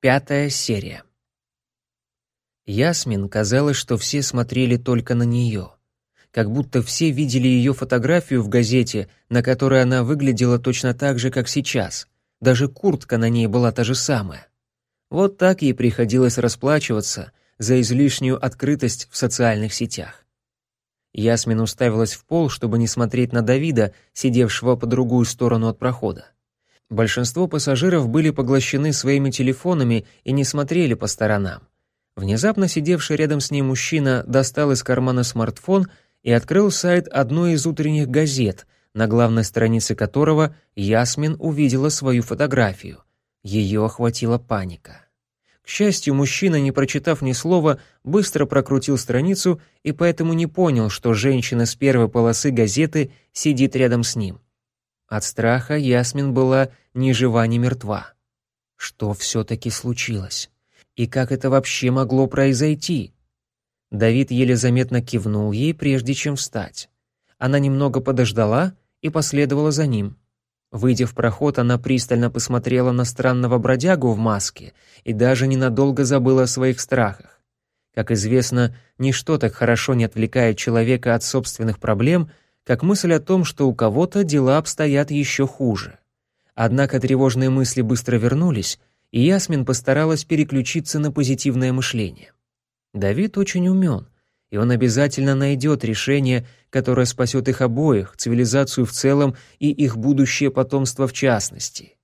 Пятая серия. Ясмин казалось, что все смотрели только на нее. Как будто все видели ее фотографию в газете, на которой она выглядела точно так же, как сейчас. Даже куртка на ней была та же самая. Вот так ей приходилось расплачиваться за излишнюю открытость в социальных сетях. Ясмин уставилась в пол, чтобы не смотреть на Давида, сидевшего по другую сторону от прохода. Большинство пассажиров были поглощены своими телефонами и не смотрели по сторонам. Внезапно сидевший рядом с ней мужчина достал из кармана смартфон и открыл сайт одной из утренних газет, на главной странице которого Ясмин увидела свою фотографию. Ее охватила паника. К счастью, мужчина, не прочитав ни слова, быстро прокрутил страницу и поэтому не понял, что женщина с первой полосы газеты сидит рядом с ним. От страха Ясмин была ни жива, ни мертва. Что все-таки случилось? И как это вообще могло произойти? Давид еле заметно кивнул ей, прежде чем встать. Она немного подождала и последовала за ним. Выйдя в проход, она пристально посмотрела на странного бродягу в маске и даже ненадолго забыла о своих страхах. Как известно, ничто так хорошо не отвлекает человека от собственных проблем, как мысль о том, что у кого-то дела обстоят еще хуже. Однако тревожные мысли быстро вернулись, и Ясмин постаралась переключиться на позитивное мышление. Давид очень умен, и он обязательно найдет решение, которое спасет их обоих, цивилизацию в целом и их будущее потомство в частности.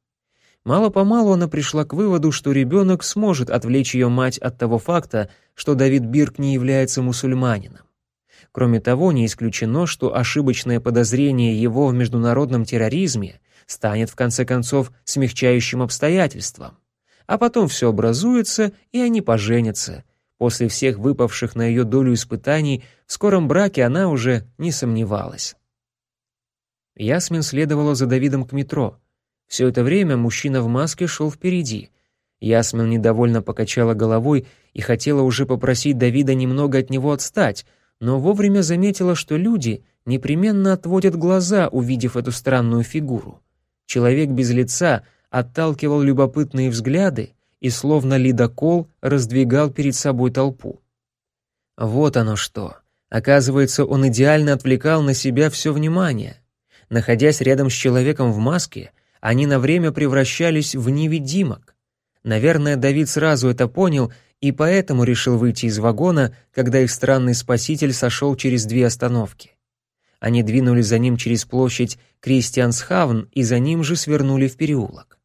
Мало-помалу она пришла к выводу, что ребенок сможет отвлечь ее мать от того факта, что Давид Бирк не является мусульманином. Кроме того, не исключено, что ошибочное подозрение его в международном терроризме станет в конце концов смягчающим обстоятельством. А потом все образуется, и они поженятся. После всех выпавших на ее долю испытаний в скором браке она уже не сомневалась. Ясмин следовала за Давидом к метро. Все это время мужчина в маске шел впереди. Ясмин недовольно покачала головой и хотела уже попросить Давида немного от него отстать, но вовремя заметила, что люди непременно отводят глаза, увидев эту странную фигуру. Человек без лица отталкивал любопытные взгляды и словно ледокол раздвигал перед собой толпу. Вот оно что. Оказывается, он идеально отвлекал на себя все внимание. Находясь рядом с человеком в маске, они на время превращались в невидимок. Наверное, Давид сразу это понял и поэтому решил выйти из вагона, когда их странный спаситель сошел через две остановки. Они двинулись за ним через площадь Кристиансхавн и за ним же свернули в переулок.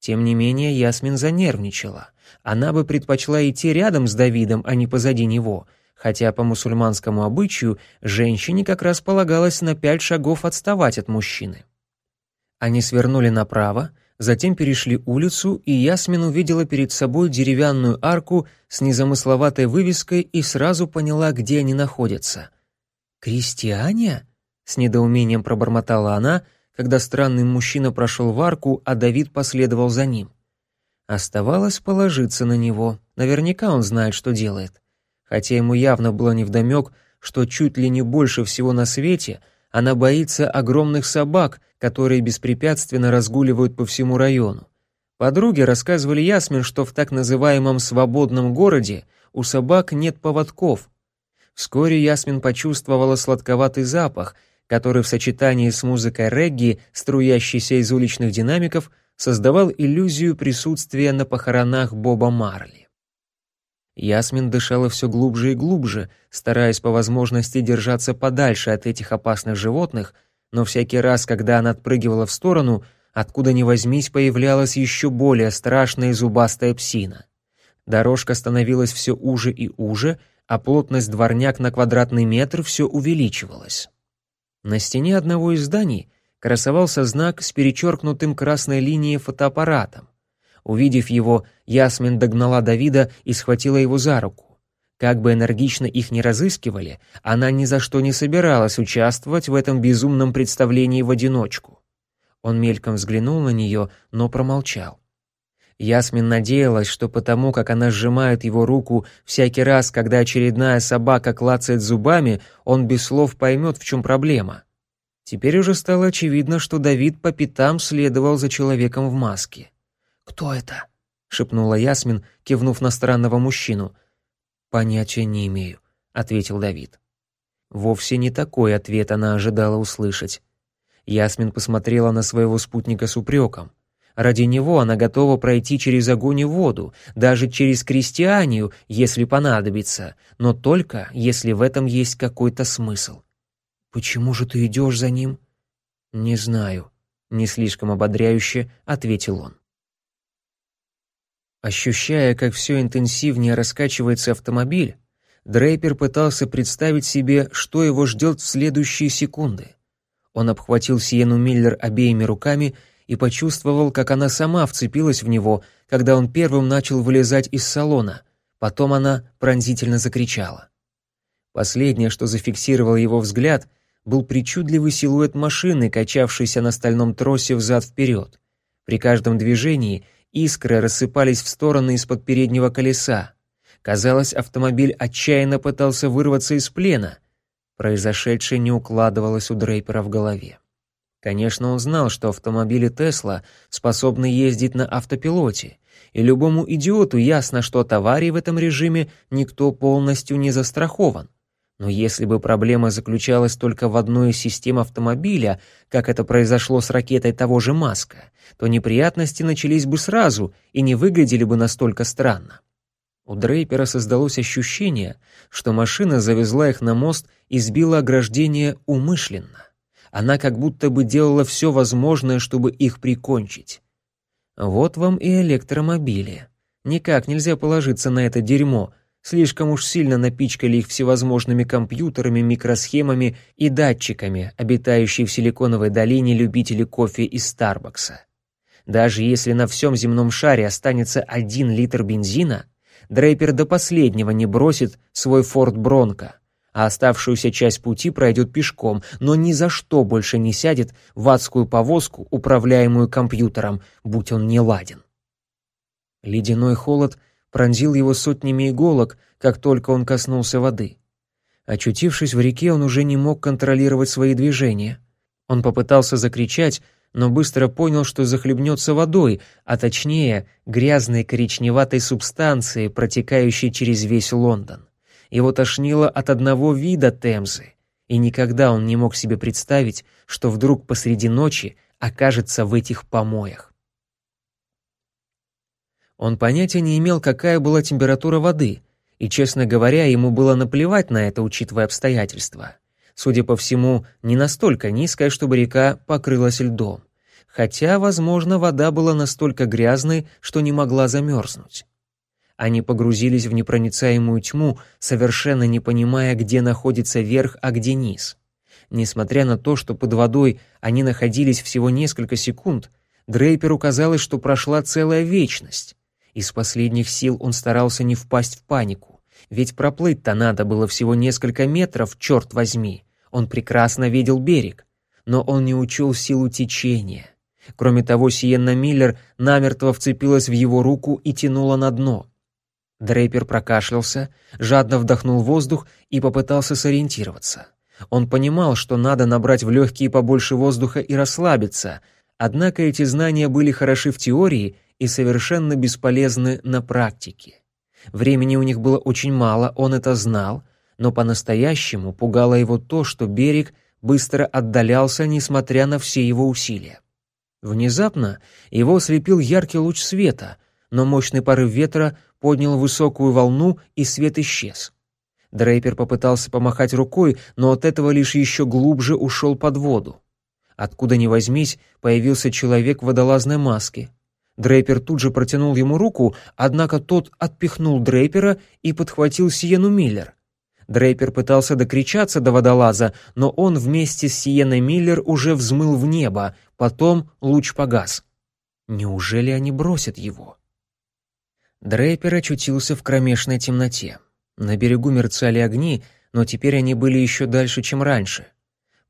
Тем не менее, Ясмин занервничала. Она бы предпочла идти рядом с Давидом, а не позади него, хотя по мусульманскому обычаю женщине как раз полагалось на пять шагов отставать от мужчины. Они свернули направо, затем перешли улицу, и Ясмин увидела перед собой деревянную арку с незамысловатой вывеской и сразу поняла, где они находятся. «Крестьяне?» — с недоумением пробормотала она, когда странный мужчина прошел в арку, а Давид последовал за ним. Оставалось положиться на него, наверняка он знает, что делает. Хотя ему явно было невдомек, что чуть ли не больше всего на свете — она боится огромных собак, которые беспрепятственно разгуливают по всему району. Подруги рассказывали Ясмин, что в так называемом «свободном городе» у собак нет поводков. Вскоре Ясмин почувствовала сладковатый запах, который в сочетании с музыкой регги, струящейся из уличных динамиков, создавал иллюзию присутствия на похоронах Боба Марли. Ясмин дышала все глубже и глубже, стараясь по возможности держаться подальше от этих опасных животных, но всякий раз, когда она отпрыгивала в сторону, откуда ни возьмись появлялась еще более страшная зубастая псина. Дорожка становилась все уже и уже, а плотность дворняк на квадратный метр все увеличивалась. На стене одного из зданий красовался знак с перечеркнутым красной линией фотоаппаратом. Увидев его, Ясмин догнала Давида и схватила его за руку. Как бы энергично их ни разыскивали, она ни за что не собиралась участвовать в этом безумном представлении в одиночку. Он мельком взглянул на нее, но промолчал. Ясмин надеялась, что потому, как она сжимает его руку всякий раз, когда очередная собака клацает зубами, он без слов поймет, в чем проблема. Теперь уже стало очевидно, что Давид по пятам следовал за человеком в маске. «Кто это?» — шепнула Ясмин, кивнув на странного мужчину. «Понятия не имею», — ответил Давид. Вовсе не такой ответ она ожидала услышать. Ясмин посмотрела на своего спутника с упреком. Ради него она готова пройти через огонь и воду, даже через крестьянию, если понадобится, но только если в этом есть какой-то смысл. «Почему же ты идешь за ним?» «Не знаю», — не слишком ободряюще ответил он. Ощущая, как все интенсивнее раскачивается автомобиль, Дрейпер пытался представить себе, что его ждет в следующие секунды. Он обхватил Сиену Миллер обеими руками и почувствовал, как она сама вцепилась в него, когда он первым начал вылезать из салона. Потом она пронзительно закричала. Последнее, что зафиксировало его взгляд, был причудливый силуэт машины, качавшейся на стальном тросе взад-вперед. При каждом движении искры рассыпались в стороны из-под переднего колеса. Казалось, автомобиль отчаянно пытался вырваться из плена. Произошедшее не укладывалось у Дрейпера в голове. Конечно, он знал, что автомобили Тесла способны ездить на автопилоте, и любому идиоту ясно, что от аварий в этом режиме никто полностью не застрахован. Но если бы проблема заключалась только в одной из систем автомобиля, как это произошло с ракетой того же Маска, то неприятности начались бы сразу и не выглядели бы настолько странно. У Дрейпера создалось ощущение, что машина завезла их на мост и сбила ограждение умышленно. Она как будто бы делала все возможное, чтобы их прикончить. Вот вам и электромобили. Никак нельзя положиться на это дерьмо. Слишком уж сильно напичкали их всевозможными компьютерами, микросхемами и датчиками, обитающие в Силиконовой долине любители кофе из Старбакса. Даже если на всем земном шаре останется один литр бензина, Дрейпер до последнего не бросит свой Форд Бронко, а оставшуюся часть пути пройдет пешком, но ни за что больше не сядет в адскую повозку, управляемую компьютером, будь он не ладен. Ледяной холод пронзил его сотнями иголок, как только он коснулся воды. Очутившись в реке, он уже не мог контролировать свои движения. Он попытался закричать, но быстро понял, что захлебнется водой, а точнее грязной коричневатой субстанцией, протекающей через весь Лондон. Его тошнило от одного вида Темзы, и никогда он не мог себе представить, что вдруг посреди ночи окажется в этих помоях. Он понятия не имел, какая была температура воды, и, честно говоря, ему было наплевать на это, учитывая обстоятельства. Судя по всему, не настолько низкая, чтобы река покрылась льдом. Хотя, возможно, вода была настолько грязной, что не могла замерзнуть. Они погрузились в непроницаемую тьму, совершенно не понимая, где находится верх, а где низ. Несмотря на то, что под водой они находились всего несколько секунд, Дрейперу казалось, что прошла целая вечность. Из последних сил он старался не впасть в панику, ведь проплыть-то надо было всего несколько метров, черт возьми. Он прекрасно видел берег, но он не учел силу течения. Кроме того, Сиенна Миллер намертво вцепилась в его руку и тянула на дно. Дрейпер прокашлялся, жадно вдохнул воздух и попытался сориентироваться. Он понимал, что надо набрать в легкие побольше воздуха и расслабиться, однако эти знания были хороши в теории и совершенно бесполезны на практике. Времени у них было очень мало, он это знал, но по-настоящему пугало его то, что берег быстро отдалялся, несмотря на все его усилия. Внезапно его ослепил яркий луч света, но мощный порыв ветра поднял высокую волну, и свет исчез. Дрейпер попытался помахать рукой, но от этого лишь еще глубже ушел под воду. Откуда ни возьмись, появился человек в водолазной маске. Дрейпер тут же протянул ему руку, однако тот отпихнул Дрейпера и подхватил Сиену Миллер. Дрейпер пытался докричаться до водолаза, но он вместе с Сиеной Миллер уже взмыл в небо, потом луч погас. Неужели они бросят его? Дрейпер очутился в кромешной темноте. На берегу мерцали огни, но теперь они были еще дальше, чем раньше.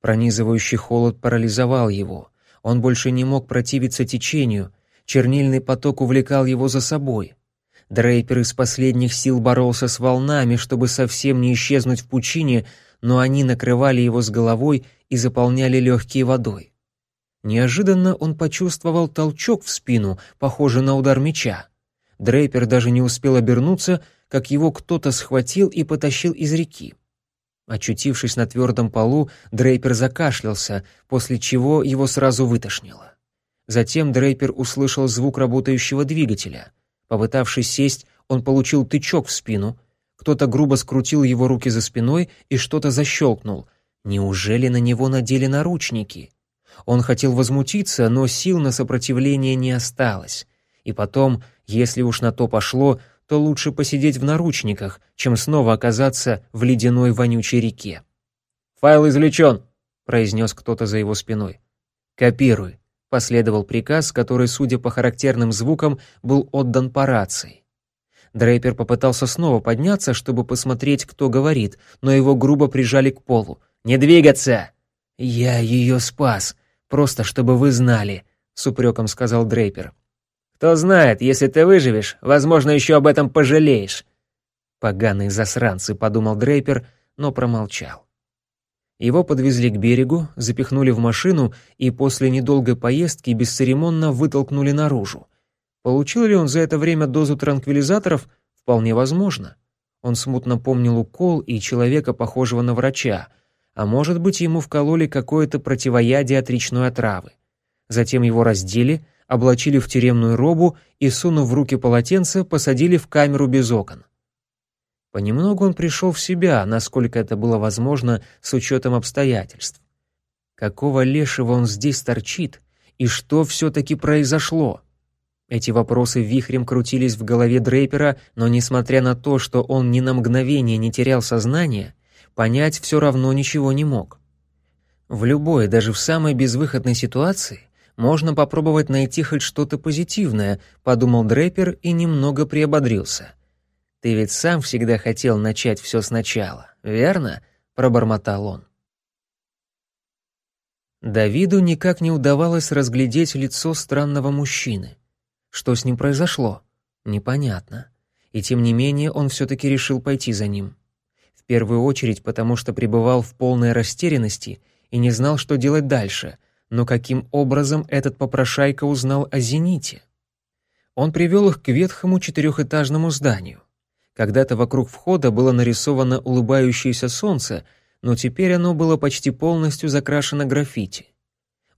Пронизывающий холод парализовал его. Он больше не мог противиться течению. Чернильный поток увлекал его за собой. Дрейпер из последних сил боролся с волнами, чтобы совсем не исчезнуть в пучине, но они накрывали его с головой и заполняли легкие водой. Неожиданно он почувствовал толчок в спину, похожий на удар меча. Дрейпер даже не успел обернуться, как его кто-то схватил и потащил из реки. Очутившись на твердом полу, Дрейпер закашлялся, после чего его сразу вытошнило. Затем Дрейпер услышал звук работающего двигателя. Попытавшись сесть, он получил тычок в спину. Кто-то грубо скрутил его руки за спиной и что-то защелкнул. Неужели на него надели наручники? Он хотел возмутиться, но сил на сопротивление не осталось. И потом, если уж на то пошло, то лучше посидеть в наручниках, чем снова оказаться в ледяной вонючей реке. «Файл извлечен», — произнес кто-то за его спиной. «Копируй», — последовал приказ, который, судя по характерным звукам, был отдан по рации. Дрейпер попытался снова подняться, чтобы посмотреть, кто говорит, но его грубо прижали к полу. «Не двигаться!» «Я ее спас, просто чтобы вы знали», — с упреком сказал Дрейпер. Кто знает, если ты выживешь, возможно, еще об этом пожалеешь». «Поганые засранцы», — подумал Дрейпер, но промолчал. Его подвезли к берегу, запихнули в машину и после недолгой поездки бесцеремонно вытолкнули наружу. Получил ли он за это время дозу транквилизаторов? Вполне возможно. Он смутно помнил укол и человека, похожего на врача, а может быть, ему вкололи какое-то противоядие от речной отравы. Затем его раздели — облачили в тюремную робу и, сунув в руки полотенце, посадили в камеру без окон. Понемногу он пришел в себя, насколько это было возможно с учетом обстоятельств. Какого лешего он здесь торчит, и что все-таки произошло? Эти вопросы вихрем крутились в голове Дрейпера, но несмотря на то, что он ни на мгновение не терял сознание, понять все равно ничего не мог. В любой, даже в самой безвыходной ситуации, можно попробовать найти хоть что-то позитивное, подумал Дрейпер и немного приободрился. Ты ведь сам всегда хотел начать все сначала, верно? пробормотал он. Давиду никак не удавалось разглядеть лицо странного мужчины. Что с ним произошло? Непонятно. И тем не менее он все-таки решил пойти за ним. В первую очередь потому, что пребывал в полной растерянности и не знал, что делать дальше — но каким образом этот попрошайка узнал о «Зените»? Он привел их к ветхому четырехэтажному зданию. Когда-то вокруг входа было нарисовано улыбающееся солнце, но теперь оно было почти полностью закрашено граффити.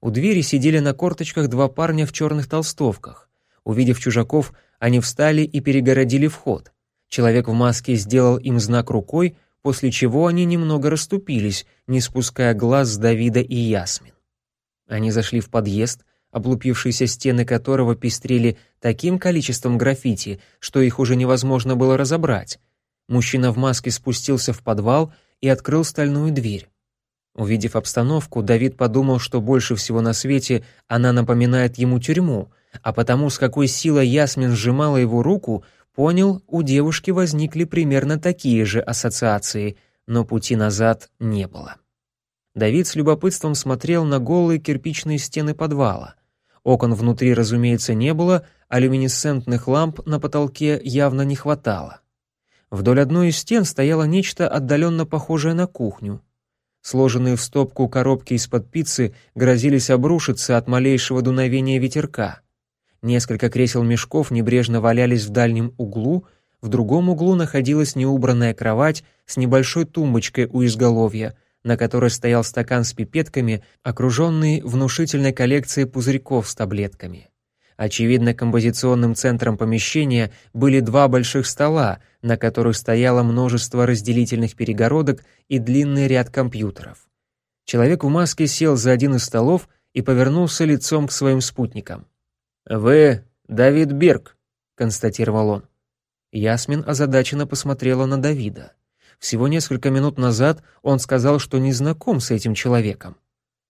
У двери сидели на корточках два парня в черных толстовках. Увидев чужаков, они встали и перегородили вход. Человек в маске сделал им знак рукой, после чего они немного расступились, не спуская глаз с Давида и Ясмин. Они зашли в подъезд, облупившиеся стены которого пестрели таким количеством граффити, что их уже невозможно было разобрать. Мужчина в маске спустился в подвал и открыл стальную дверь. Увидев обстановку, Давид подумал, что больше всего на свете она напоминает ему тюрьму, а потому, с какой силой Ясмин сжимала его руку, понял, у девушки возникли примерно такие же ассоциации, но пути назад не было. Давид с любопытством смотрел на голые кирпичные стены подвала. Окон внутри, разумеется, не было, а люминесцентных ламп на потолке явно не хватало. Вдоль одной из стен стояло нечто отдаленно похожее на кухню. Сложенные в стопку коробки из-под пиццы грозились обрушиться от малейшего дуновения ветерка. Несколько кресел-мешков небрежно валялись в дальнем углу, в другом углу находилась неубранная кровать с небольшой тумбочкой у изголовья — на которой стоял стакан с пипетками, окруженный внушительной коллекцией пузырьков с таблетками. Очевидно, композиционным центром помещения были два больших стола, на которых стояло множество разделительных перегородок и длинный ряд компьютеров. Человек в маске сел за один из столов и повернулся лицом к своим спутникам. «Вы Давид Берг», — констатировал он. Ясмин озадаченно посмотрела на Давида. Всего несколько минут назад он сказал, что не знаком с этим человеком.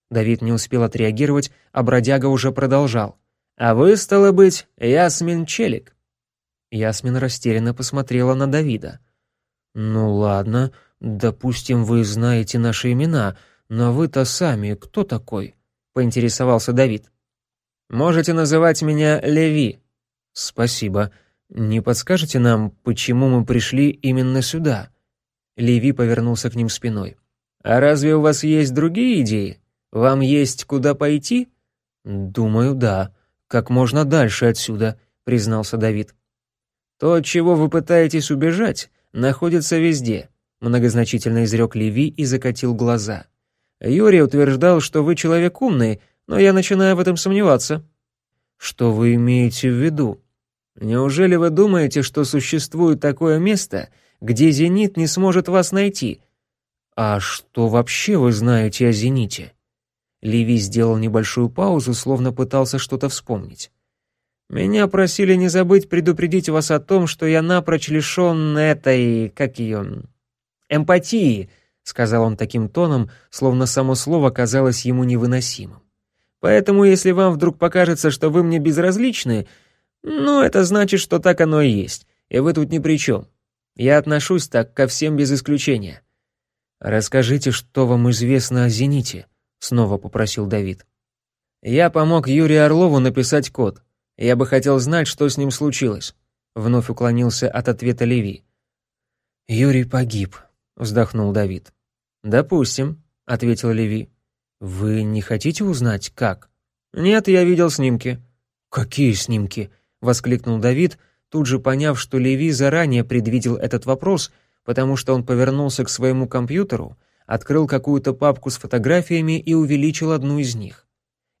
Давид не успел отреагировать, а бродяга уже продолжал. «А вы, стало быть, Ясмин Челик?» Ясмин растерянно посмотрела на Давида. «Ну ладно, допустим, вы знаете наши имена, но вы-то сами кто такой?» — поинтересовался Давид. «Можете называть меня Леви». «Спасибо. Не подскажете нам, почему мы пришли именно сюда?» Леви повернулся к ним спиной. «А разве у вас есть другие идеи? Вам есть куда пойти?» «Думаю, да. Как можно дальше отсюда», — признался Давид. То, от чего вы пытаетесь убежать, находится везде», многозначительно изрек Леви и закатил глаза. «Юрий утверждал, что вы человек умный, но я начинаю в этом сомневаться». «Что вы имеете в виду? Неужели вы думаете, что существует такое место, где «Зенит» не сможет вас найти?» «А что вообще вы знаете о «Зените»?» Леви сделал небольшую паузу, словно пытался что-то вспомнить. «Меня просили не забыть предупредить вас о том, что я напрочь лишен этой... как ее... эмпатии», — сказал он таким тоном, словно само слово казалось ему невыносимым. «Поэтому, если вам вдруг покажется, что вы мне безразличны, ну, это значит, что так оно и есть, и вы тут ни при чем. Я отношусь так ко всем без исключения». «Расскажите, что вам известно о «Зените», — снова попросил Давид. «Я помог Юрию Орлову написать код. Я бы хотел знать, что с ним случилось», — вновь уклонился от ответа Леви. «Юрий погиб», — вздохнул Давид. «Допустим», — ответил Леви. «Вы не хотите узнать, как?» «Нет, я видел снимки». «Какие снимки?» — воскликнул Давид, тут же поняв, что Леви заранее предвидел этот вопрос потому что он повернулся к своему компьютеру, открыл какую-то папку с фотографиями и увеличил одну из них.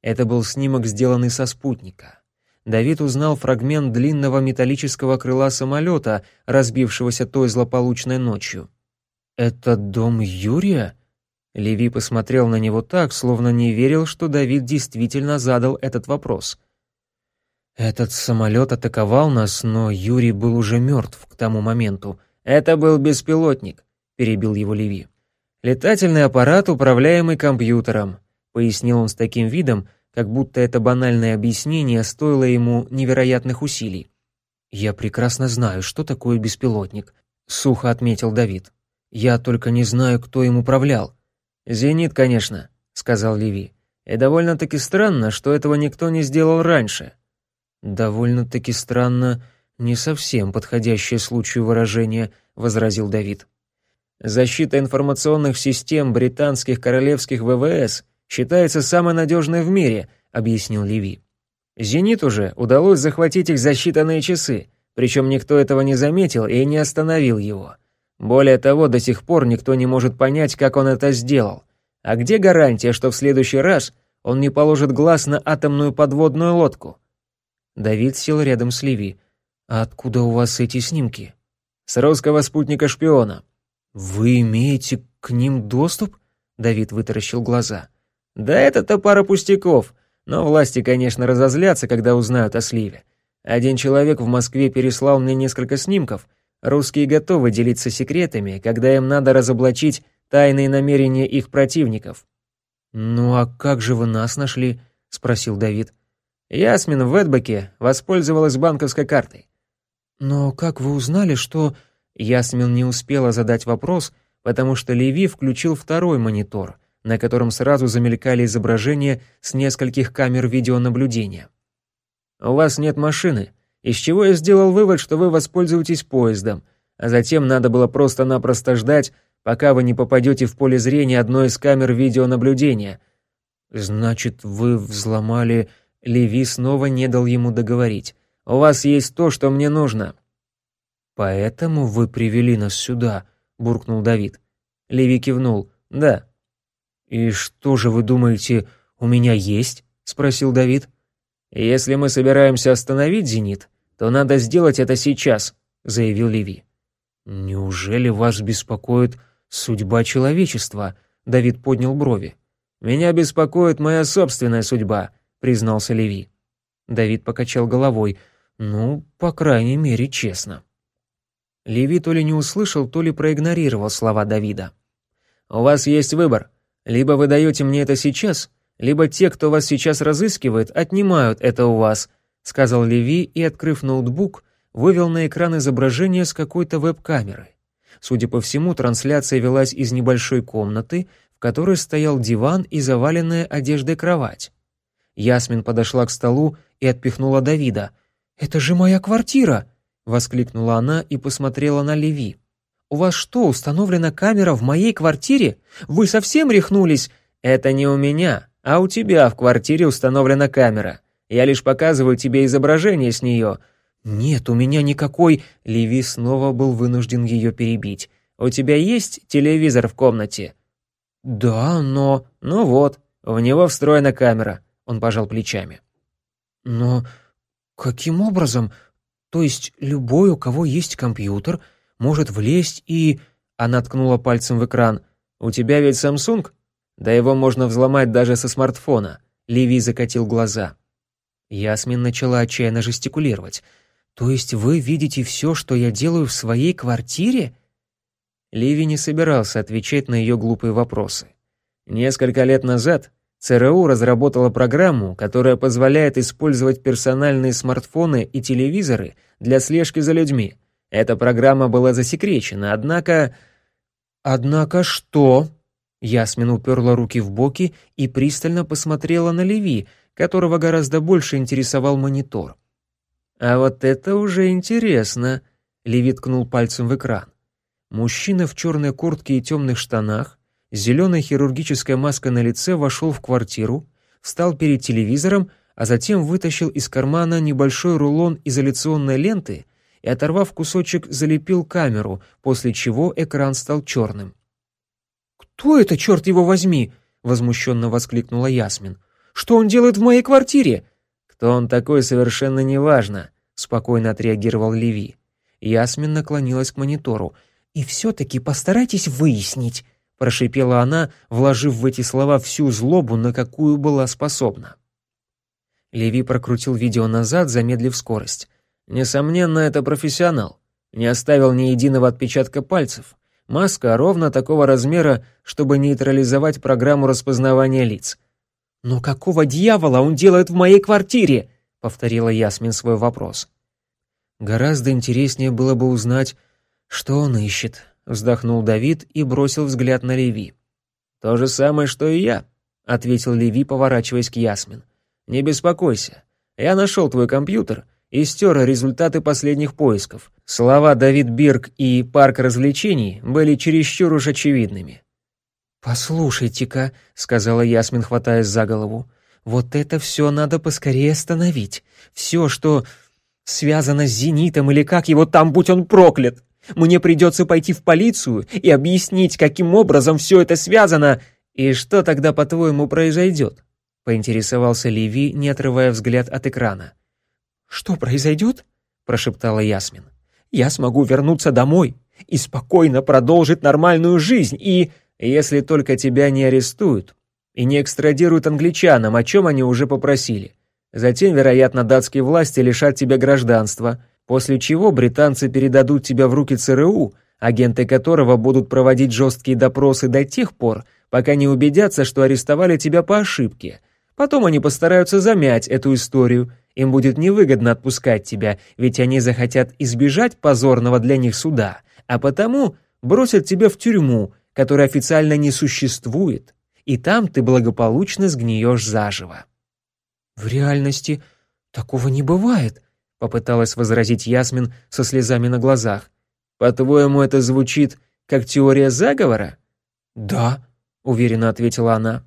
Это был снимок, сделанный со спутника. Давид узнал фрагмент длинного металлического крыла самолета, разбившегося той злополучной ночью. «Это дом Юрия?» Леви посмотрел на него так, словно не верил, что Давид действительно задал этот вопрос. «Этот самолет атаковал нас, но Юрий был уже мертв к тому моменту», «Это был беспилотник», — перебил его Леви. «Летательный аппарат, управляемый компьютером», — пояснил он с таким видом, как будто это банальное объяснение стоило ему невероятных усилий. «Я прекрасно знаю, что такое беспилотник», — сухо отметил Давид. «Я только не знаю, кто им управлял». «Зенит, конечно», — сказал Леви. «И довольно-таки странно, что этого никто не сделал раньше». «Довольно-таки странно «Не совсем подходящее случаю выражение», — возразил Давид. «Защита информационных систем британских королевских ВВС считается самой надежной в мире», — объяснил Леви. «Зенит уже удалось захватить их за считанные часы, причем никто этого не заметил и не остановил его. Более того, до сих пор никто не может понять, как он это сделал. А где гарантия, что в следующий раз он не положит глаз на атомную подводную лодку?» Давид сел рядом с Леви. «А откуда у вас эти снимки?» «С русского спутника-шпиона». «Вы имеете к ним доступ?» Давид вытаращил глаза. «Да это-то пара пустяков. Но власти, конечно, разозлятся, когда узнают о сливе. Один человек в Москве переслал мне несколько снимков. Русские готовы делиться секретами, когда им надо разоблачить тайные намерения их противников». «Ну а как же вы нас нашли?» — спросил Давид. Ясмин в Эдбеке воспользовалась банковской картой. «Но как вы узнали, что...» Ясмин не успела задать вопрос, потому что Леви включил второй монитор, на котором сразу замелькали изображения с нескольких камер видеонаблюдения. «У вас нет машины, из чего я сделал вывод, что вы воспользуетесь поездом, а затем надо было просто-напросто ждать, пока вы не попадете в поле зрения одной из камер видеонаблюдения». «Значит, вы взломали...» Леви снова не дал ему договорить. У вас есть то, что мне нужно». «Поэтому вы привели нас сюда», — буркнул Давид. Леви кивнул. «Да». «И что же вы думаете, у меня есть?» — спросил Давид. «Если мы собираемся остановить «Зенит», то надо сделать это сейчас», — заявил Леви. «Неужели вас беспокоит судьба человечества?» — Давид поднял брови. «Меня беспокоит моя собственная судьба», — признался Леви. Давид покачал головой. Ну, по крайней мере, честно. Леви то ли не услышал, то ли проигнорировал слова Давида. «У вас есть выбор. Либо вы даете мне это сейчас, либо те, кто вас сейчас разыскивает, отнимают это у вас», сказал Леви и, открыв ноутбук, вывел на экран изображение с какой-то веб-камеры. Судя по всему, трансляция велась из небольшой комнаты, в которой стоял диван и заваленная одеждой кровать. Ясмин подошла к столу и отпихнула Давида. «Это же моя квартира!» — воскликнула она и посмотрела на Леви. «У вас что, установлена камера в моей квартире? Вы совсем рехнулись?» «Это не у меня, а у тебя в квартире установлена камера. Я лишь показываю тебе изображение с нее. «Нет, у меня никакой...» Леви снова был вынужден ее перебить. «У тебя есть телевизор в комнате?» «Да, но...» «Ну вот, в него встроена камера», — он пожал плечами. «Но каким образом? То есть любой, у кого есть компьютер, может влезть и...» Она ткнула пальцем в экран. «У тебя ведь Samsung? Да его можно взломать даже со смартфона». Леви закатил глаза. Ясмин начала отчаянно жестикулировать. «То есть вы видите все, что я делаю в своей квартире?» Ливи не собирался отвечать на ее глупые вопросы. Несколько лет назад ЦРУ разработала программу, которая позволяет использовать персональные смартфоны и телевизоры для слежки за людьми. Эта программа была засекречена, однако... «Однако что?» Ясмин уперла руки в боки и пристально посмотрела на Леви, которого гораздо больше интересовал монитор. «А вот это уже интересно», — Леви ткнул пальцем в экран. Мужчина в черной куртке и темных штанах, зеленая хирургическая маска на лице вошел в квартиру, встал перед телевизором, а затем вытащил из кармана небольшой рулон изоляционной ленты и, оторвав кусочек, залепил камеру, после чего экран стал черным. «Кто это, черт его возьми?» — возмущенно воскликнула Ясмин. «Что он делает в моей квартире?» «Кто он такой, совершенно неважно», — спокойно отреагировал Леви. Ясмин наклонилась к монитору. «И все-таки постарайтесь выяснить», — прошипела она, вложив в эти слова всю злобу, на какую была способна. Леви прокрутил видео назад, замедлив скорость. «Несомненно, это профессионал. Не оставил ни единого отпечатка пальцев. Маска ровно такого размера, чтобы нейтрализовать программу распознавания лиц. «Но какого дьявола он делает в моей квартире?» — повторила Ясмин свой вопрос. «Гораздо интереснее было бы узнать, что он ищет», — вздохнул Давид и бросил взгляд на Леви. «То же самое, что и я», — ответил Леви, поворачиваясь к Ясмин. «Не беспокойся. Я нашел твой компьютер и стер результаты последних поисков. Слова «Давид Бирк» и «Парк развлечений» были чересчур уж очевидными. «Послушайте-ка», — сказала Ясмин, хватаясь за голову, «вот это все надо поскорее остановить. Все, что связано с «Зенитом» или как его там, будь он проклят. Мне придется пойти в полицию и объяснить, каким образом все это связано. И что тогда, по-твоему, произойдет?» — поинтересовался Леви, не отрывая взгляд от экрана. «Что произойдет?» — прошептала Ясмин. «Я смогу вернуться домой и спокойно продолжить нормальную жизнь, и...» «Если только тебя не арестуют и не экстрадируют англичанам, о чем они уже попросили. Затем, вероятно, датские власти лишат тебя гражданства, после чего британцы передадут тебя в руки ЦРУ, агенты которого будут проводить жесткие допросы до тех пор, пока не убедятся, что арестовали тебя по ошибке. Потом они постараются замять эту историю, им будет невыгодно отпускать тебя, ведь они захотят избежать позорного для них суда, а потому бросят тебя в тюрьму, которая официально не существует, и там ты благополучно сгниешь заживо». «В реальности такого не бывает», — попыталась возразить Ясмин со слезами на глазах. «По-твоему, это звучит как теория заговора?» «Да», — уверенно ответила она.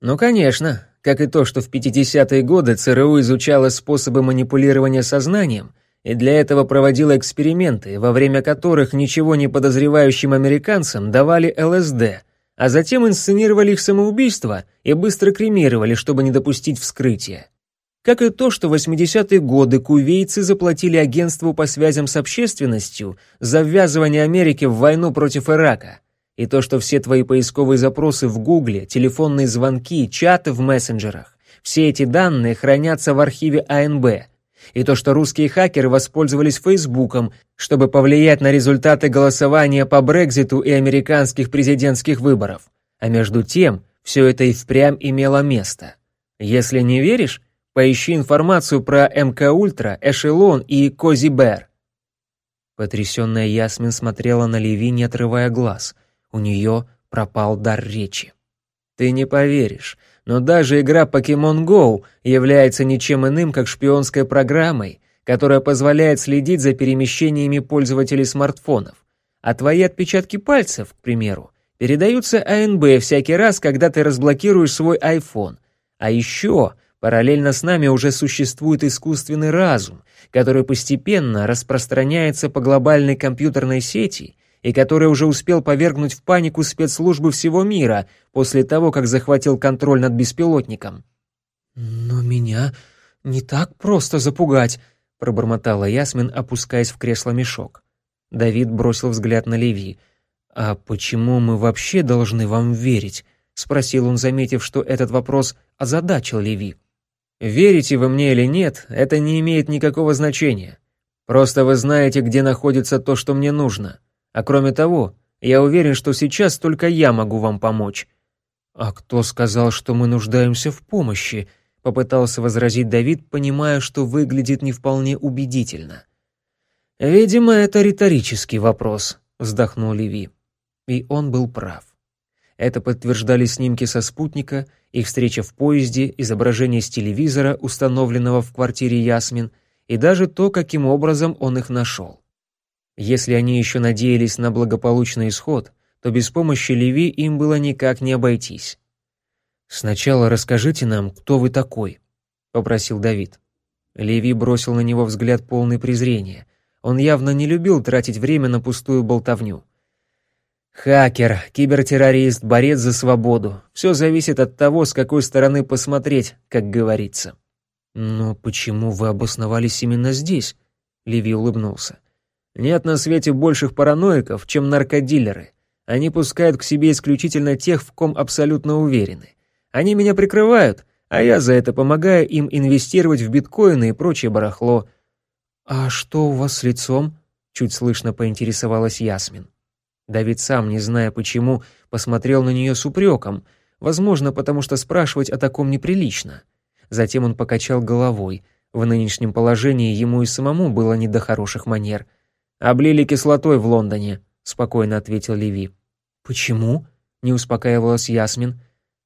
«Ну, конечно, как и то, что в 50-е годы ЦРУ изучало способы манипулирования сознанием и для этого проводила эксперименты, во время которых ничего не подозревающим американцам давали ЛСД, а затем инсценировали их самоубийство и быстро кремировали, чтобы не допустить вскрытия. Как и то, что в 80-е годы кувейцы заплатили агентству по связям с общественностью за ввязывание Америки в войну против Ирака – и то, что все твои поисковые запросы в Гугле, телефонные звонки, чаты в мессенджерах, все эти данные хранятся в архиве АНБ. И то, что русские хакеры воспользовались Фейсбуком, чтобы повлиять на результаты голосования по Брекзиту и американских президентских выборов. А между тем, все это и впрямь имело место. Если не веришь, поищи информацию про МК Ультра, Эшелон и Кози Бэр. Потрясенная Ясмин смотрела на Леви, не отрывая глаз — у нее пропал дар речи. Ты не поверишь, но даже игра Pokemon Go является ничем иным, как шпионской программой, которая позволяет следить за перемещениями пользователей смартфонов. А твои отпечатки пальцев, к примеру, передаются АНБ всякий раз, когда ты разблокируешь свой iPhone. А еще Параллельно с нами уже существует искусственный разум, который постепенно распространяется по глобальной компьютерной сети и который уже успел повергнуть в панику спецслужбы всего мира после того, как захватил контроль над беспилотником. «Но меня не так просто запугать», — пробормотала Ясмин, опускаясь в кресло-мешок. Давид бросил взгляд на Леви. «А почему мы вообще должны вам верить?» — спросил он, заметив, что этот вопрос озадачил Леви. Верите вы мне или нет, это не имеет никакого значения. Просто вы знаете, где находится то, что мне нужно. А кроме того, я уверен, что сейчас только я могу вам помочь. А кто сказал, что мы нуждаемся в помощи? попытался возразить Давид, понимая, что выглядит не вполне убедительно. Видимо, это риторический вопрос, вздохнул Леви. И он был прав. Это подтверждали снимки со спутника, их встреча в поезде, изображение с телевизора, установленного в квартире Ясмин, и даже то, каким образом он их нашел. Если они еще надеялись на благополучный исход, то без помощи Леви им было никак не обойтись. «Сначала расскажите нам, кто вы такой», — попросил Давид. Леви бросил на него взгляд полный презрения. Он явно не любил тратить время на пустую болтовню. Хакер, кибертеррорист, борец за свободу. Все зависит от того, с какой стороны посмотреть, как говорится. Но почему вы обосновались именно здесь? Леви улыбнулся. Нет на свете больших параноиков, чем наркодилеры. Они пускают к себе исключительно тех, в ком абсолютно уверены. Они меня прикрывают, а я за это помогаю им инвестировать в биткоины и прочее барахло. А что у вас с лицом? чуть слышно поинтересовалась Ясмин. Давид сам, не зная почему, посмотрел на нее с упреком, возможно, потому что спрашивать о таком неприлично. Затем он покачал головой. В нынешнем положении ему и самому было не до хороших манер. «Облили кислотой в Лондоне», — спокойно ответил Леви. «Почему?» — не успокаивалась Ясмин.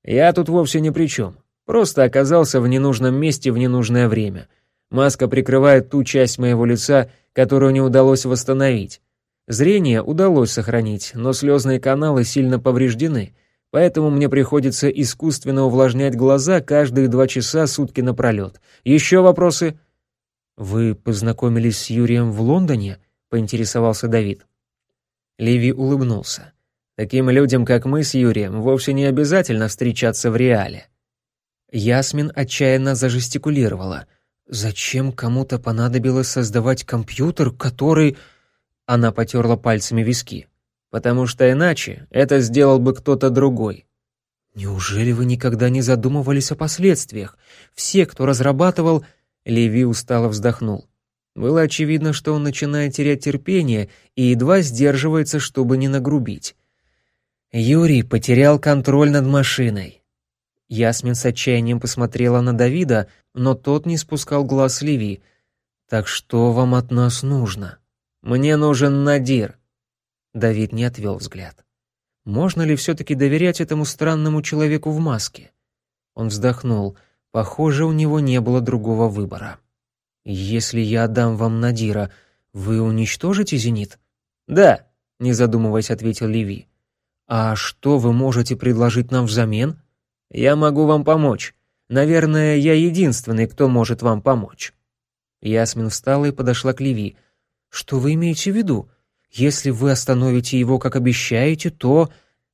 «Я тут вовсе ни при чем. Просто оказался в ненужном месте в ненужное время. Маска прикрывает ту часть моего лица, которую не удалось восстановить. Зрение удалось сохранить, но слезные каналы сильно повреждены, поэтому мне приходится искусственно увлажнять глаза каждые два часа сутки напролет. Еще вопросы?» «Вы познакомились с Юрием в Лондоне?» — поинтересовался Давид. Ливи улыбнулся. «Таким людям, как мы с Юрием, вовсе не обязательно встречаться в реале». Ясмин отчаянно зажестикулировала. «Зачем кому-то понадобилось создавать компьютер, который...» Она потерла пальцами виски. «Потому что иначе это сделал бы кто-то другой». «Неужели вы никогда не задумывались о последствиях? Все, кто разрабатывал...» Леви устало вздохнул. Было очевидно, что он начинает терять терпение и едва сдерживается, чтобы не нагрубить. Юрий потерял контроль над машиной. Ясмин с отчаянием посмотрела на Давида, но тот не спускал глаз Леви. «Так что вам от нас нужно?» Мне нужен Надир». Давид не отвел взгляд. Можно ли все-таки доверять этому странному человеку в маске? Он вздохнул. Похоже, у него не было другого выбора. «Если я отдам вам Надира, вы уничтожите «Зенит»?» «Да», — не задумываясь, ответил Леви. «А что вы можете предложить нам взамен?» «Я могу вам помочь. Наверное, я единственный, кто может вам помочь». Ясмин встала и подошла к Леви. Что вы имеете в виду? Если вы остановите его, как обещаете, то...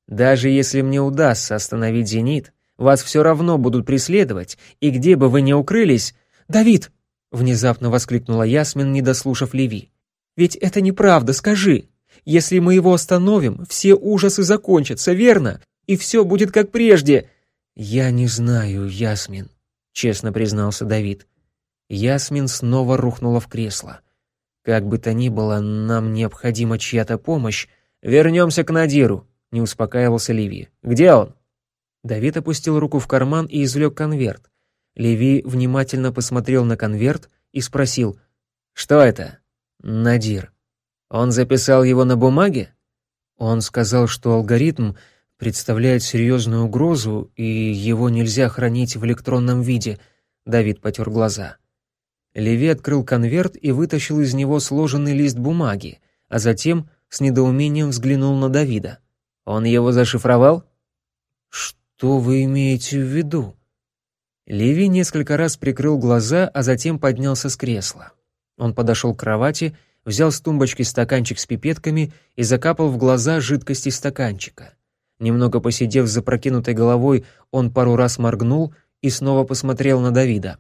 Даже если мне удастся остановить «Зенит», вас все равно будут преследовать, и где бы вы ни укрылись... «Давид!» — внезапно воскликнула Ясмин, не дослушав Леви. «Ведь это неправда, скажи! Если мы его остановим, все ужасы закончатся, верно? И все будет как прежде!» «Я не знаю, Ясмин», — честно признался Давид. Ясмин снова рухнула в кресло. Как бы то ни было, нам необходима чья-то помощь. Вернемся к Надиру, не успокаивался Ливи. Где он? Давид опустил руку в карман и извлек конверт. Леви внимательно посмотрел на конверт и спросил, «Что это?» «Надир». «Он записал его на бумаге?» Он сказал, что алгоритм представляет серьезную угрозу, и его нельзя хранить в электронном виде. Давид потер глаза. Леви открыл конверт и вытащил из него сложенный лист бумаги, а затем с недоумением взглянул на Давида. «Он его зашифровал?» «Что вы имеете в виду?» Леви несколько раз прикрыл глаза, а затем поднялся с кресла. Он подошел к кровати, взял с тумбочки стаканчик с пипетками и закапал в глаза жидкость из стаканчика. Немного посидев с запрокинутой головой, он пару раз моргнул и снова посмотрел на Давида.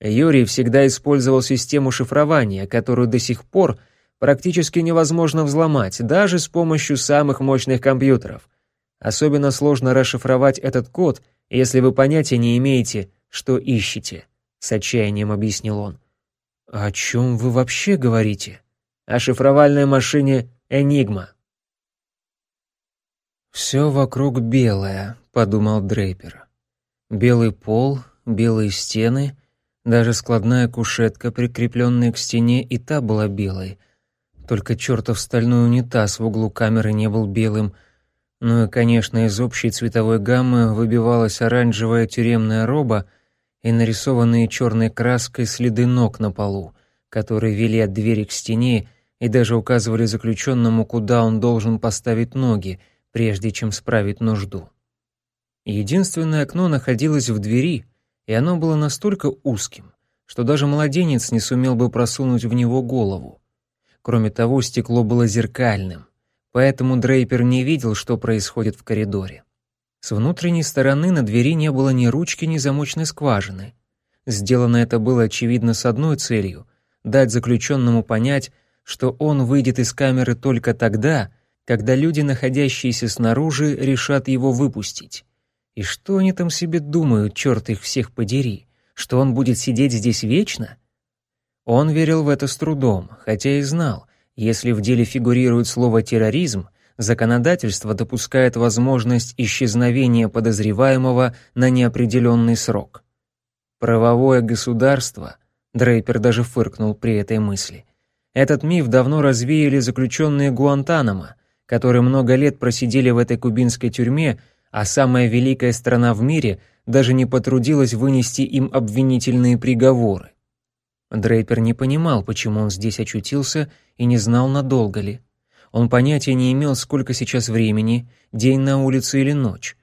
Юрий всегда использовал систему шифрования, которую до сих пор практически невозможно взломать, даже с помощью самых мощных компьютеров. Особенно сложно расшифровать этот код, если вы понятия не имеете, что ищете, с отчаянием объяснил он. «О чем вы вообще говорите?» «О шифровальной машине «Энигма». «Все вокруг белое», — подумал Дрейпер. «Белый пол, белые стены, даже складная кушетка, прикрепленная к стене, и та была белой. Только чертов стальной унитаз в углу камеры не был белым. Ну и, конечно, из общей цветовой гаммы выбивалась оранжевая тюремная роба и нарисованные черной краской следы ног на полу, которые вели от двери к стене и даже указывали заключенному, куда он должен поставить ноги — прежде чем справить нужду. Единственное окно находилось в двери, и оно было настолько узким, что даже младенец не сумел бы просунуть в него голову. Кроме того, стекло было зеркальным, поэтому Дрейпер не видел, что происходит в коридоре. С внутренней стороны на двери не было ни ручки, ни замочной скважины. Сделано это было очевидно с одной целью — дать заключенному понять, что он выйдет из камеры только тогда, когда люди, находящиеся снаружи, решат его выпустить. И что они там себе думают, черт их всех подери? Что он будет сидеть здесь вечно? Он верил в это с трудом, хотя и знал, если в деле фигурирует слово «терроризм», законодательство допускает возможность исчезновения подозреваемого на неопределенный срок. Правовое государство, Дрейпер даже фыркнул при этой мысли. Этот миф давно развеяли заключенные Гуантанамо, которые много лет просидели в этой кубинской тюрьме, а самая великая страна в мире даже не потрудилась вынести им обвинительные приговоры. Дрейпер не понимал, почему он здесь очутился, и не знал, надолго ли. Он понятия не имел, сколько сейчас времени, день на улице или ночь.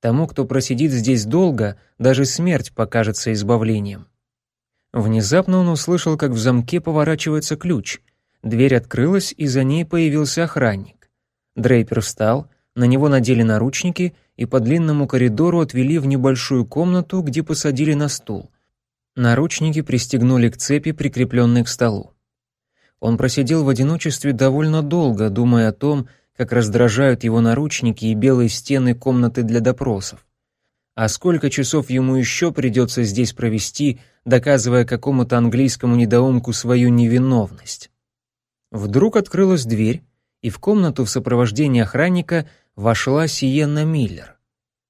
Тому, кто просидит здесь долго, даже смерть покажется избавлением. Внезапно он услышал, как в замке поворачивается ключ. Дверь открылась, и за ней появился охранник. Дрейпер встал, на него надели наручники и по длинному коридору отвели в небольшую комнату, где посадили на стул. Наручники пристегнули к цепи, прикрепленной к столу. Он просидел в одиночестве довольно долго, думая о том, как раздражают его наручники и белые стены комнаты для допросов. А сколько часов ему еще придется здесь провести, доказывая какому-то английскому недоумку свою невиновность? Вдруг открылась дверь, и в комнату в сопровождении охранника вошла Сиенна Миллер.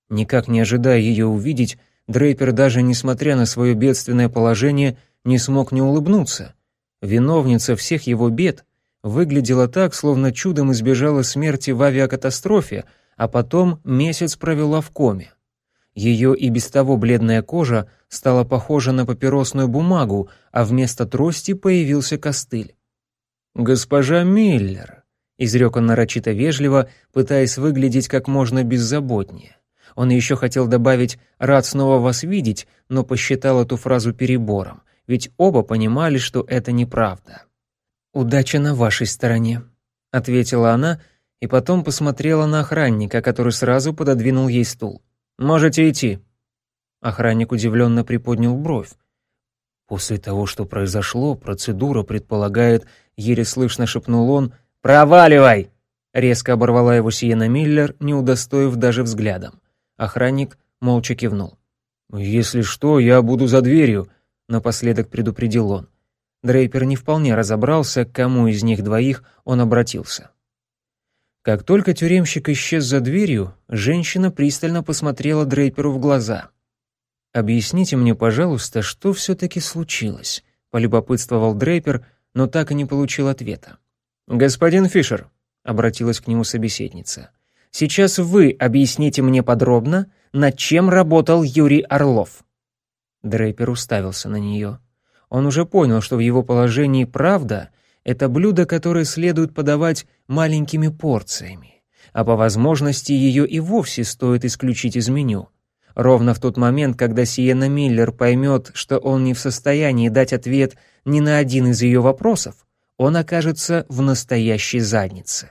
Никак не ожидая ее увидеть, Дрейпер даже несмотря на свое бедственное положение не смог не улыбнуться. Виновница всех его бед выглядела так, словно чудом избежала смерти в авиакатастрофе, а потом месяц провела в коме. Ее и без того бледная кожа стала похожа на папиросную бумагу, а вместо трости появился костыль. «Госпожа Миллер», — изрек он нарочито вежливо, пытаясь выглядеть как можно беззаботнее. Он еще хотел добавить «рад снова вас видеть», но посчитал эту фразу перебором, ведь оба понимали, что это неправда. «Удача на вашей стороне», — ответила она, и потом посмотрела на охранника, который сразу пододвинул ей стул. «Можете идти». Охранник удивленно приподнял бровь. «После того, что произошло, процедура предполагает...» Еле слышно шепнул он — «Проваливай!» — резко оборвала его Сиена Миллер, не удостоив даже взглядом. Охранник молча кивнул. «Если что, я буду за дверью», — напоследок предупредил он. Дрейпер не вполне разобрался, к кому из них двоих он обратился. Как только тюремщик исчез за дверью, женщина пристально посмотрела Дрейперу в глаза. «Объясните мне, пожалуйста, что все-таки случилось?» — полюбопытствовал Дрейпер, но так и не получил ответа. «Господин Фишер», — обратилась к нему собеседница, — «сейчас вы объясните мне подробно, над чем работал Юрий Орлов». Дрейпер уставился на нее. Он уже понял, что в его положении правда — это блюдо, которое следует подавать маленькими порциями, а по возможности ее и вовсе стоит исключить из меню. Ровно в тот момент, когда Сиена Миллер поймет, что он не в состоянии дать ответ ни на один из ее вопросов, он окажется в настоящей заднице.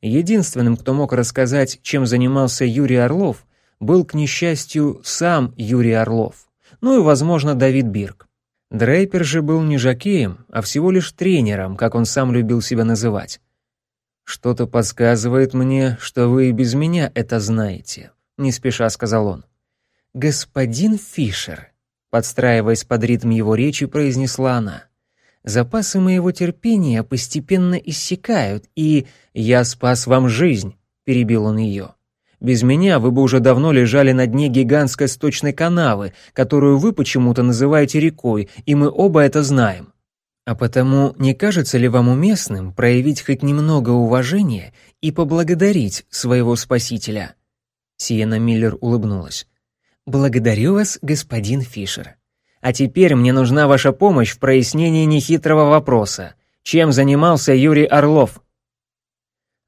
Единственным, кто мог рассказать, чем занимался Юрий Орлов, был, к несчастью, сам Юрий Орлов, ну и, возможно, Давид Бирк. Дрейпер же был не жокеем, а всего лишь тренером, как он сам любил себя называть. «Что-то подсказывает мне, что вы и без меня это знаете», — не спеша сказал он. «Господин Фишер», — подстраиваясь под ритм его речи, произнесла она. «Запасы моего терпения постепенно иссякают, и я спас вам жизнь», — перебил он ее. «Без меня вы бы уже давно лежали на дне гигантской сточной канавы, которую вы почему-то называете рекой, и мы оба это знаем. А потому не кажется ли вам уместным проявить хоть немного уважения и поблагодарить своего спасителя?» Сиена Миллер улыбнулась. «Благодарю вас, господин Фишер. А теперь мне нужна ваша помощь в прояснении нехитрого вопроса. Чем занимался Юрий Орлов?»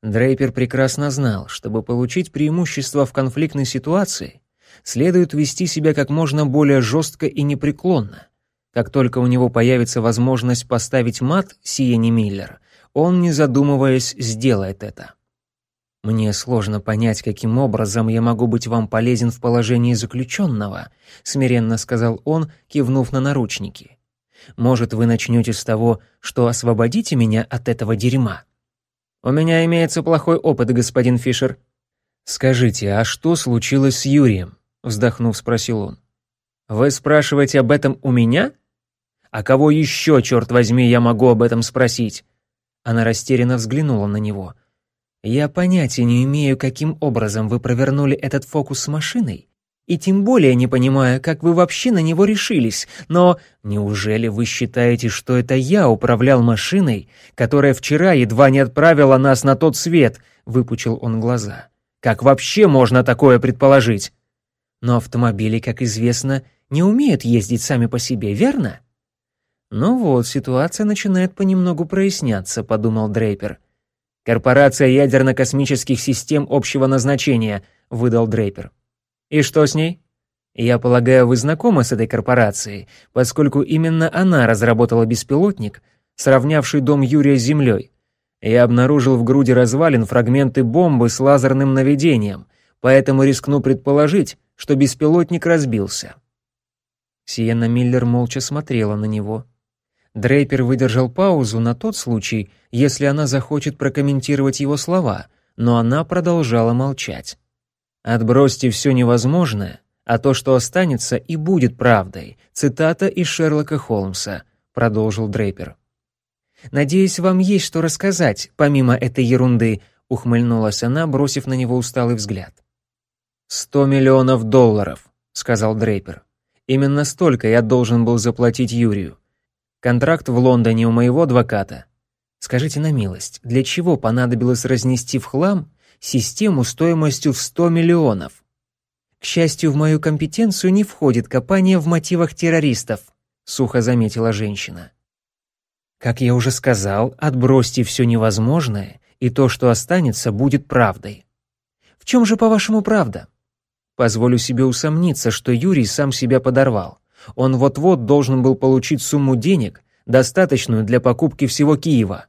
Дрейпер прекрасно знал, чтобы получить преимущество в конфликтной ситуации, следует вести себя как можно более жестко и непреклонно. Как только у него появится возможность поставить мат Сиене Миллер, он, не задумываясь, сделает это. «Мне сложно понять, каким образом я могу быть вам полезен в положении заключенного», смиренно сказал он, кивнув на наручники. «Может, вы начнете с того, что освободите меня от этого дерьма?» «У меня имеется плохой опыт, господин Фишер». «Скажите, а что случилось с Юрием?» вздохнув, спросил он. «Вы спрашиваете об этом у меня?» «А кого еще, черт возьми, я могу об этом спросить?» Она растерянно взглянула на него – я понятия не имею, каким образом вы провернули этот фокус с машиной, и тем более не понимаю, как вы вообще на него решились, но неужели вы считаете, что это я управлял машиной, которая вчера едва не отправила нас на тот свет?» — выпучил он глаза. «Как вообще можно такое предположить?» «Но автомобили, как известно, не умеют ездить сами по себе, верно?» «Ну вот, ситуация начинает понемногу проясняться», — подумал Дрейпер. «Корпорация ядерно-космических систем общего назначения», — выдал Дрейпер. «И что с ней?» «Я полагаю, вы знакомы с этой корпорацией, поскольку именно она разработала беспилотник, сравнявший дом Юрия с Землей. Я обнаружил в груди развалин фрагменты бомбы с лазерным наведением, поэтому рискну предположить, что беспилотник разбился». Сиенна Миллер молча смотрела на него. Дрейпер выдержал паузу на тот случай, если она захочет прокомментировать его слова, но она продолжала молчать. «Отбросьте все невозможное, а то, что останется, и будет правдой», цитата из Шерлока Холмса, продолжил Дрейпер. «Надеюсь, вам есть что рассказать, помимо этой ерунды», ухмыльнулась она, бросив на него усталый взгляд. «Сто миллионов долларов», — сказал Дрейпер. «Именно столько я должен был заплатить Юрию. Контракт в Лондоне у моего адвоката. Скажите на милость, для чего понадобилось разнести в хлам систему стоимостью в 100 миллионов? К счастью, в мою компетенцию не входит копание в мотивах террористов, сухо заметила женщина. Как я уже сказал, отбросьте все невозможное, и то, что останется, будет правдой. В чем же, по-вашему, правда? Позволю себе усомниться, что Юрий сам себя подорвал. Он вот-вот должен был получить сумму денег, достаточную для покупки всего Киева.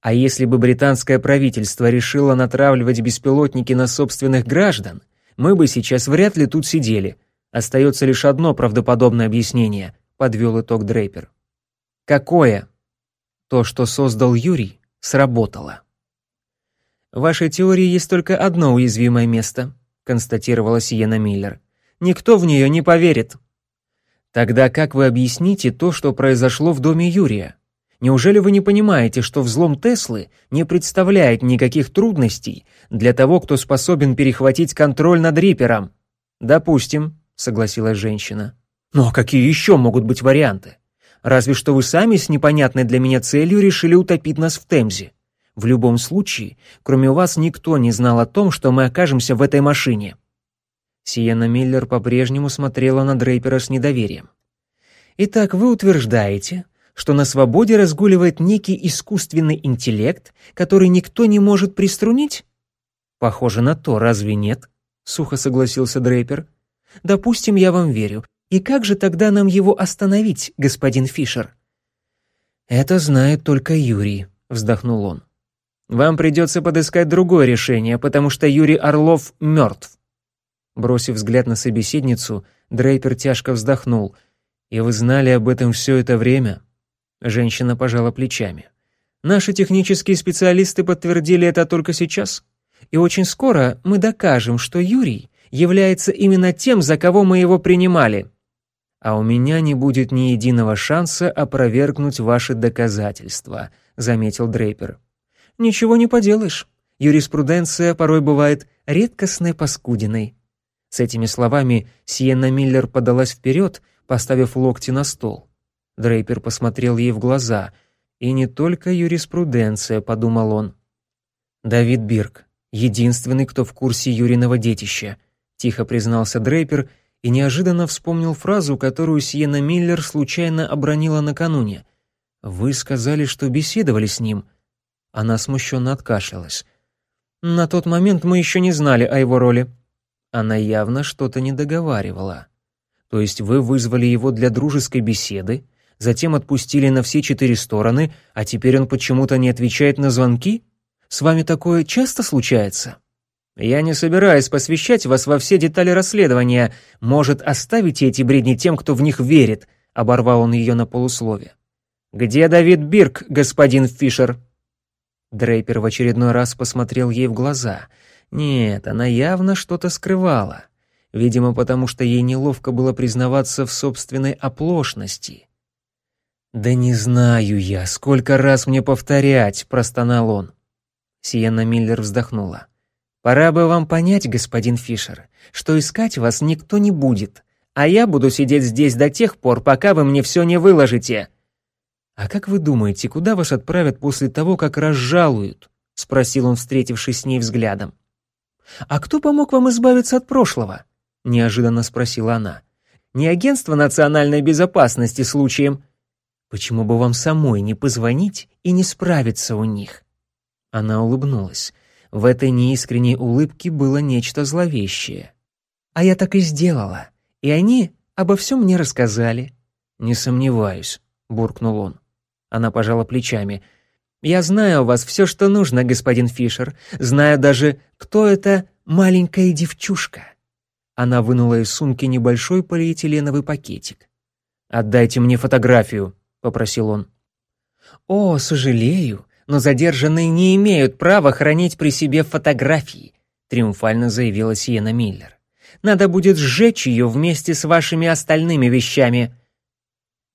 А если бы британское правительство решило натравливать беспилотники на собственных граждан, мы бы сейчас вряд ли тут сидели. Остается лишь одно правдоподобное объяснение, подвел итог Дрейпер. Какое? То, что создал Юрий, сработало. В вашей теории есть только одно уязвимое место, констатировала Сиена Миллер. Никто в нее не поверит. Тогда как вы объясните то, что произошло в доме Юрия? Неужели вы не понимаете, что взлом Теслы не представляет никаких трудностей для того, кто способен перехватить контроль над Рипером? Допустим, согласилась женщина. Но какие еще могут быть варианты? Разве что вы сами с непонятной для меня целью решили утопить нас в Темзе. В любом случае, кроме вас никто не знал о том, что мы окажемся в этой машине. Сиена Миллер по-прежнему смотрела на Дрейпера с недоверием. «Итак, вы утверждаете, что на свободе разгуливает некий искусственный интеллект, который никто не может приструнить?» «Похоже на то, разве нет?» — сухо согласился Дрейпер. Допустим, я вам верю. И как же тогда нам его остановить, господин Фишер? Это знает только Юрий, вздохнул он. Вам придется подыскать другое решение, потому что Юрий Орлов мертв. Бросив взгляд на собеседницу, Дрейпер тяжко вздохнул. «И вы знали об этом все это время?» Женщина пожала плечами. «Наши технические специалисты подтвердили это только сейчас. И очень скоро мы докажем, что Юрий является именно тем, за кого мы его принимали. А у меня не будет ни единого шанса опровергнуть ваши доказательства», заметил Дрейпер. «Ничего не поделаешь. Юриспруденция порой бывает редкостной паскудиной». С этими словами Сиенна Миллер подалась вперед, поставив локти на стол. Дрейпер посмотрел ей в глаза. «И не только юриспруденция», — подумал он. «Давид Бирк, единственный, кто в курсе Юриного детища», — тихо признался Дрейпер и неожиданно вспомнил фразу, которую Сиена Миллер случайно обронила накануне. «Вы сказали, что беседовали с ним». Она смущенно откашлялась. «На тот момент мы еще не знали о его роли», она явно что-то не договаривала. То есть вы вызвали его для дружеской беседы, затем отпустили на все четыре стороны, а теперь он почему-то не отвечает на звонки? С вами такое часто случается? Я не собираюсь посвящать вас во все детали расследования. Может, оставите эти бредни тем, кто в них верит, оборвал он ее на полуслове. Где Давид Бирк, господин Фишер? Дрейпер в очередной раз посмотрел ей в глаза. Нет, она явно что-то скрывала. Видимо, потому что ей неловко было признаваться в собственной оплошности. «Да не знаю я, сколько раз мне повторять», — простонал он. Сиенна Миллер вздохнула. «Пора бы вам понять, господин Фишер, что искать вас никто не будет, а я буду сидеть здесь до тех пор, пока вы мне все не выложите». «А как вы думаете, куда вас отправят после того, как разжалуют?» — спросил он, встретившись с ней взглядом. «А кто помог вам избавиться от прошлого?» — неожиданно спросила она. «Не агентство национальной безопасности случаем?» «Почему бы вам самой не позвонить и не справиться у них?» Она улыбнулась. В этой неискренней улыбке было нечто зловещее. «А я так и сделала. И они обо всем мне рассказали». «Не сомневаюсь», — буркнул он. Она пожала плечами — я знаю о вас все, что нужно, господин Фишер. Знаю даже, кто эта маленькая девчушка». Она вынула из сумки небольшой полиэтиленовый пакетик. «Отдайте мне фотографию», — попросил он. «О, сожалею, но задержанные не имеют права хранить при себе фотографии», — триумфально заявила Сиена Миллер. «Надо будет сжечь ее вместе с вашими остальными вещами».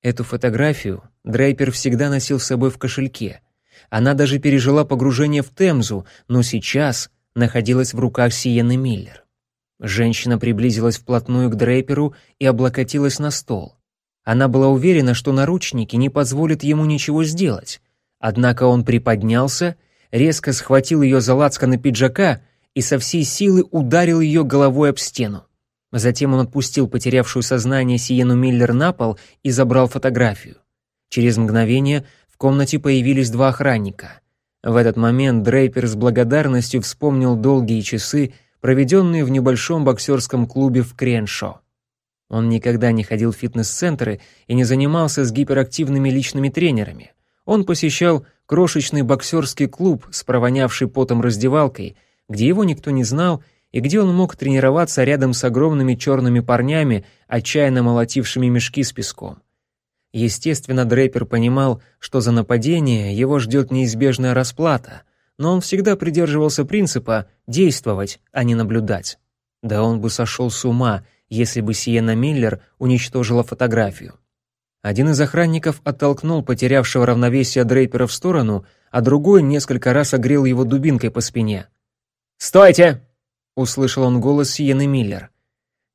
Эту фотографию Дрейпер всегда носил с собой в кошельке — она даже пережила погружение в Темзу, но сейчас находилась в руках Сиены Миллер. Женщина приблизилась вплотную к Дрейперу и облокотилась на стол. Она была уверена, что наручники не позволят ему ничего сделать. Однако он приподнялся, резко схватил ее за лацканы пиджака и со всей силы ударил ее головой об стену. Затем он отпустил потерявшую сознание Сиену Миллер на пол и забрал фотографию. Через мгновение в комнате появились два охранника. В этот момент Дрейпер с благодарностью вспомнил долгие часы, проведенные в небольшом боксерском клубе в Креншо. Он никогда не ходил в фитнес-центры и не занимался с гиперактивными личными тренерами. Он посещал крошечный боксерский клуб с провонявшей потом раздевалкой, где его никто не знал и где он мог тренироваться рядом с огромными черными парнями, отчаянно молотившими мешки с песком. Естественно, Дрейпер понимал, что за нападение его ждет неизбежная расплата, но он всегда придерживался принципа действовать, а не наблюдать. Да он бы сошел с ума, если бы Сиена Миллер уничтожила фотографию. Один из охранников оттолкнул потерявшего равновесие Дрейпера в сторону, а другой несколько раз огрел его дубинкой по спине. «Стойте!» — услышал он голос Сиены Миллер.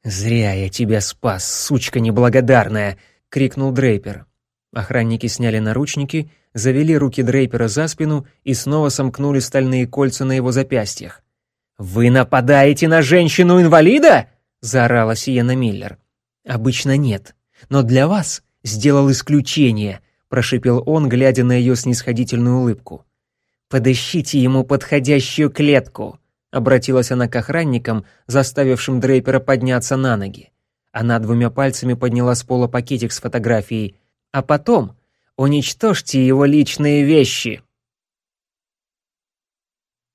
«Зря я тебя спас, сучка неблагодарная!» — крикнул Дрейпер. Охранники сняли наручники, завели руки Дрейпера за спину и снова сомкнули стальные кольца на его запястьях. «Вы нападаете на женщину-инвалида?» — заорала Сиена Миллер. «Обычно нет, но для вас сделал исключение», — прошипел он, глядя на ее снисходительную улыбку. «Подыщите ему подходящую клетку», — обратилась она к охранникам, заставившим Дрейпера подняться на ноги. Она двумя пальцами подняла с пола пакетик с фотографией. «А потом уничтожьте его личные вещи!»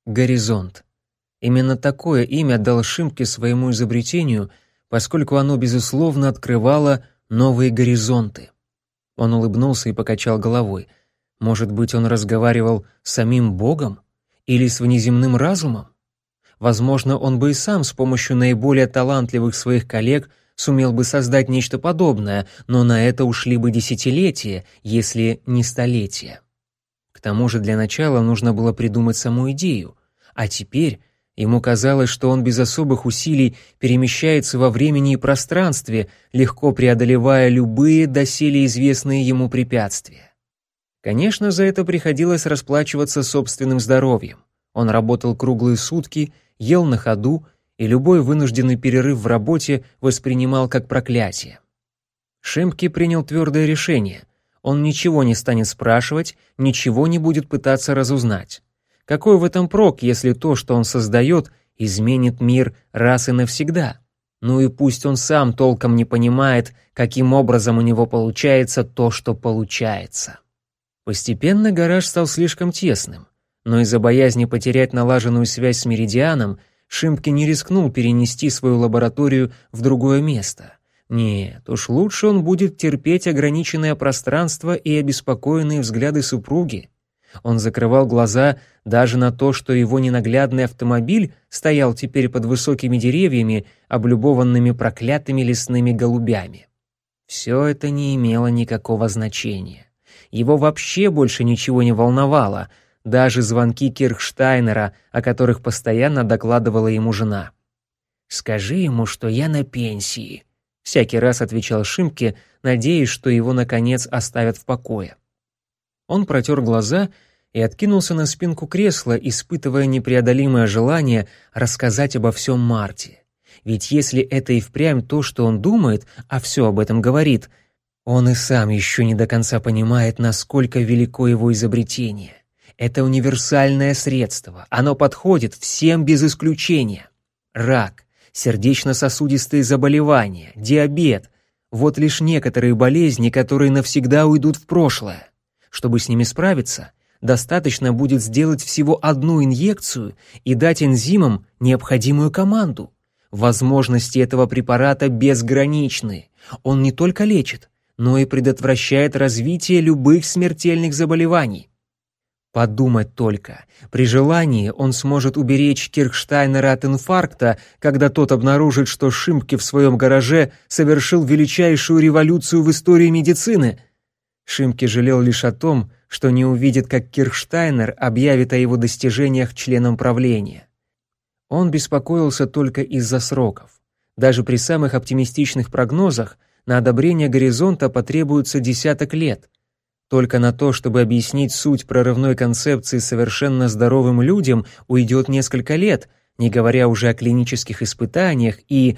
Горизонт. Именно такое имя дал Шимке своему изобретению, поскольку оно, безусловно, открывало новые горизонты. Он улыбнулся и покачал головой. Может быть, он разговаривал с самим Богом? Или с внеземным разумом? Возможно, он бы и сам с помощью наиболее талантливых своих коллег сумел бы создать нечто подобное, но на это ушли бы десятилетия, если не столетия. К тому же для начала нужно было придумать саму идею, а теперь ему казалось, что он без особых усилий перемещается во времени и пространстве, легко преодолевая любые доселе известные ему препятствия. Конечно, за это приходилось расплачиваться собственным здоровьем. Он работал круглые сутки, ел на ходу, и любой вынужденный перерыв в работе воспринимал как проклятие. Шимпки принял твердое решение. Он ничего не станет спрашивать, ничего не будет пытаться разузнать. Какой в этом прок, если то, что он создает, изменит мир раз и навсегда? Ну и пусть он сам толком не понимает, каким образом у него получается то, что получается. Постепенно гараж стал слишком тесным, но из-за боязни потерять налаженную связь с Меридианом Шимпки не рискнул перенести свою лабораторию в другое место. Нет, уж лучше он будет терпеть ограниченное пространство и обеспокоенные взгляды супруги. Он закрывал глаза даже на то, что его ненаглядный автомобиль стоял теперь под высокими деревьями, облюбованными проклятыми лесными голубями. Все это не имело никакого значения. Его вообще больше ничего не волновало, даже звонки Кирхштайнера, о которых постоянно докладывала ему жена. «Скажи ему, что я на пенсии», — всякий раз отвечал Шимке, надеясь, что его, наконец, оставят в покое. Он протер глаза и откинулся на спинку кресла, испытывая непреодолимое желание рассказать обо всем Марте. Ведь если это и впрямь то, что он думает, а все об этом говорит — он и сам еще не до конца понимает, насколько велико его изобретение. Это универсальное средство, оно подходит всем без исключения. Рак, сердечно-сосудистые заболевания, диабет — вот лишь некоторые болезни, которые навсегда уйдут в прошлое. Чтобы с ними справиться, достаточно будет сделать всего одну инъекцию и дать энзимам необходимую команду. Возможности этого препарата безграничны. Он не только лечит, но и предотвращает развитие любых смертельных заболеваний. Подумать только, при желании он сможет уберечь Киркштайнера от инфаркта, когда тот обнаружит, что Шимпке в своем гараже совершил величайшую революцию в истории медицины. Шимке жалел лишь о том, что не увидит, как Киркштайнер объявит о его достижениях членам правления. Он беспокоился только из-за сроков. Даже при самых оптимистичных прогнозах – на одобрение горизонта потребуется десяток лет. Только на то, чтобы объяснить суть прорывной концепции совершенно здоровым людям, уйдет несколько лет, не говоря уже о клинических испытаниях, и...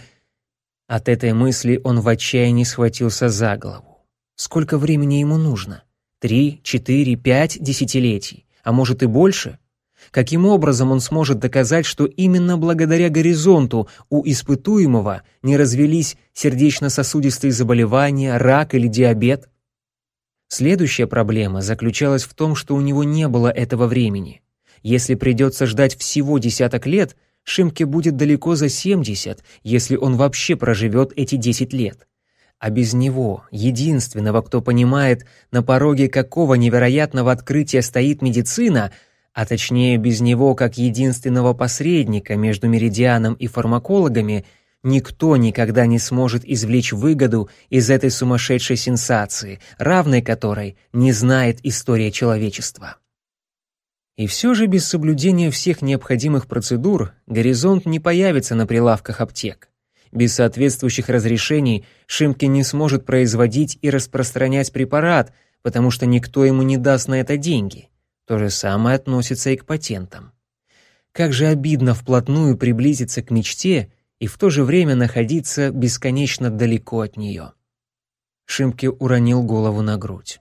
От этой мысли он в отчаянии схватился за голову. Сколько времени ему нужно? Три, четыре, пять десятилетий? А может и больше? Каким образом он сможет доказать, что именно благодаря горизонту у испытуемого не развелись сердечно-сосудистые заболевания, рак или диабет? Следующая проблема заключалась в том, что у него не было этого времени. Если придется ждать всего десяток лет, Шимке будет далеко за 70, если он вообще проживет эти 10 лет. А без него, единственного, кто понимает, на пороге какого невероятного открытия стоит медицина – а точнее без него как единственного посредника между меридианом и фармакологами, никто никогда не сможет извлечь выгоду из этой сумасшедшей сенсации, равной которой не знает история человечества. И все же без соблюдения всех необходимых процедур горизонт не появится на прилавках аптек. Без соответствующих разрешений Шимки не сможет производить и распространять препарат, потому что никто ему не даст на это деньги. То же самое относится и к патентам. Как же обидно вплотную приблизиться к мечте и в то же время находиться бесконечно далеко от нее. Шимки уронил голову на грудь.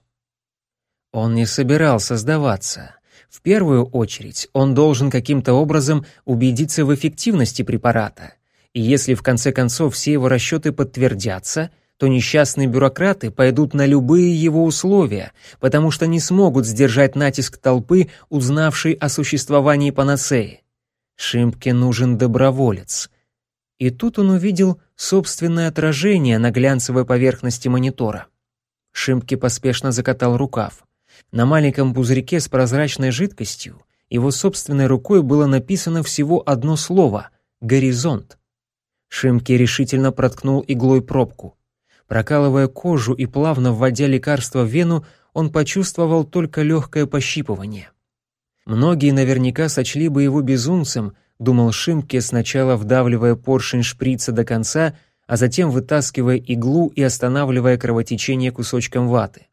Он не собирался сдаваться. В первую очередь он должен каким-то образом убедиться в эффективности препарата. И если в конце концов все его расчеты подтвердятся, то несчастные бюрократы пойдут на любые его условия, потому что не смогут сдержать натиск толпы, узнавшей о существовании панацеи. Шимпке нужен доброволец. И тут он увидел собственное отражение на глянцевой поверхности монитора. Шимпке поспешно закатал рукав. На маленьком пузырьке с прозрачной жидкостью его собственной рукой было написано всего одно слово — «горизонт». Шимки решительно проткнул иглой пробку. Прокалывая кожу и плавно вводя лекарство в вену, он почувствовал только легкое пощипывание. Многие наверняка сочли бы его безумцем, думал Шимке, сначала вдавливая поршень шприца до конца, а затем вытаскивая иглу и останавливая кровотечение кусочком ваты.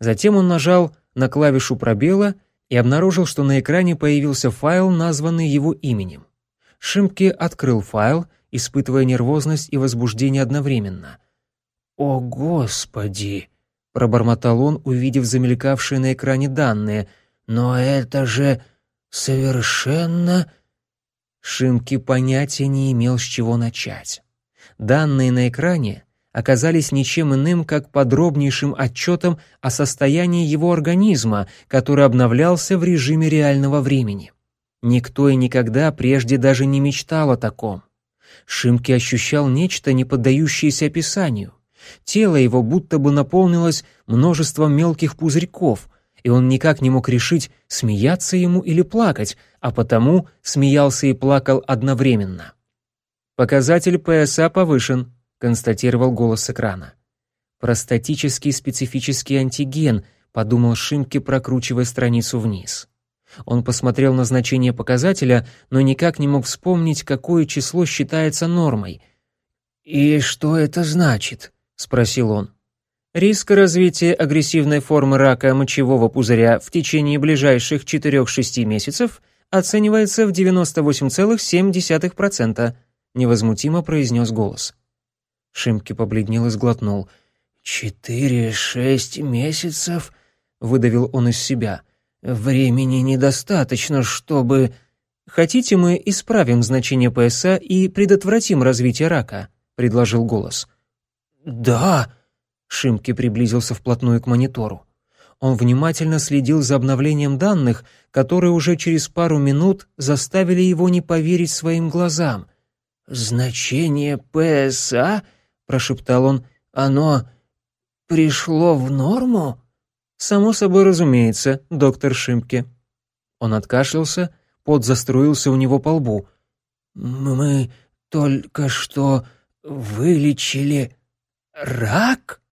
Затем он нажал на клавишу пробела и обнаружил, что на экране появился файл, названный его именем. Шимке открыл файл, испытывая нервозность и возбуждение одновременно. «О, Господи!» — пробормотал он, увидев замелькавшие на экране данные. «Но это же совершенно...» Шимки понятия не имел, с чего начать. Данные на экране оказались ничем иным, как подробнейшим отчетом о состоянии его организма, который обновлялся в режиме реального времени. Никто и никогда прежде даже не мечтал о таком. Шимки ощущал нечто, не поддающееся описанию. Тело его будто бы наполнилось множеством мелких пузырьков, и он никак не мог решить, смеяться ему или плакать, а потому смеялся и плакал одновременно. Показатель ПСА повышен, констатировал голос экрана. Простатический специфический антиген, подумал Шимки, прокручивая страницу вниз. Он посмотрел на значение показателя, но никак не мог вспомнить, какое число считается нормой. «И что это значит?» — спросил он. Риск развития агрессивной формы рака мочевого пузыря в течение ближайших 4-6 месяцев оценивается в 98,7%, невозмутимо произнес голос. Шимки побледнел и сглотнул. «Четыре-шесть месяцев?» — выдавил он из себя. «Времени недостаточно, чтобы...» «Хотите, мы исправим значение ПСА и предотвратим развитие рака?» — предложил голос. «Да!» — Шимки приблизился вплотную к монитору. Он внимательно следил за обновлением данных, которые уже через пару минут заставили его не поверить своим глазам. «Значение ПСА?» прошептал он. Оно пришло в норму? Само собой разумеется, доктор Шимке. Он откашлялся, пот заструился у него по лбу. Мы только что вылечили рак?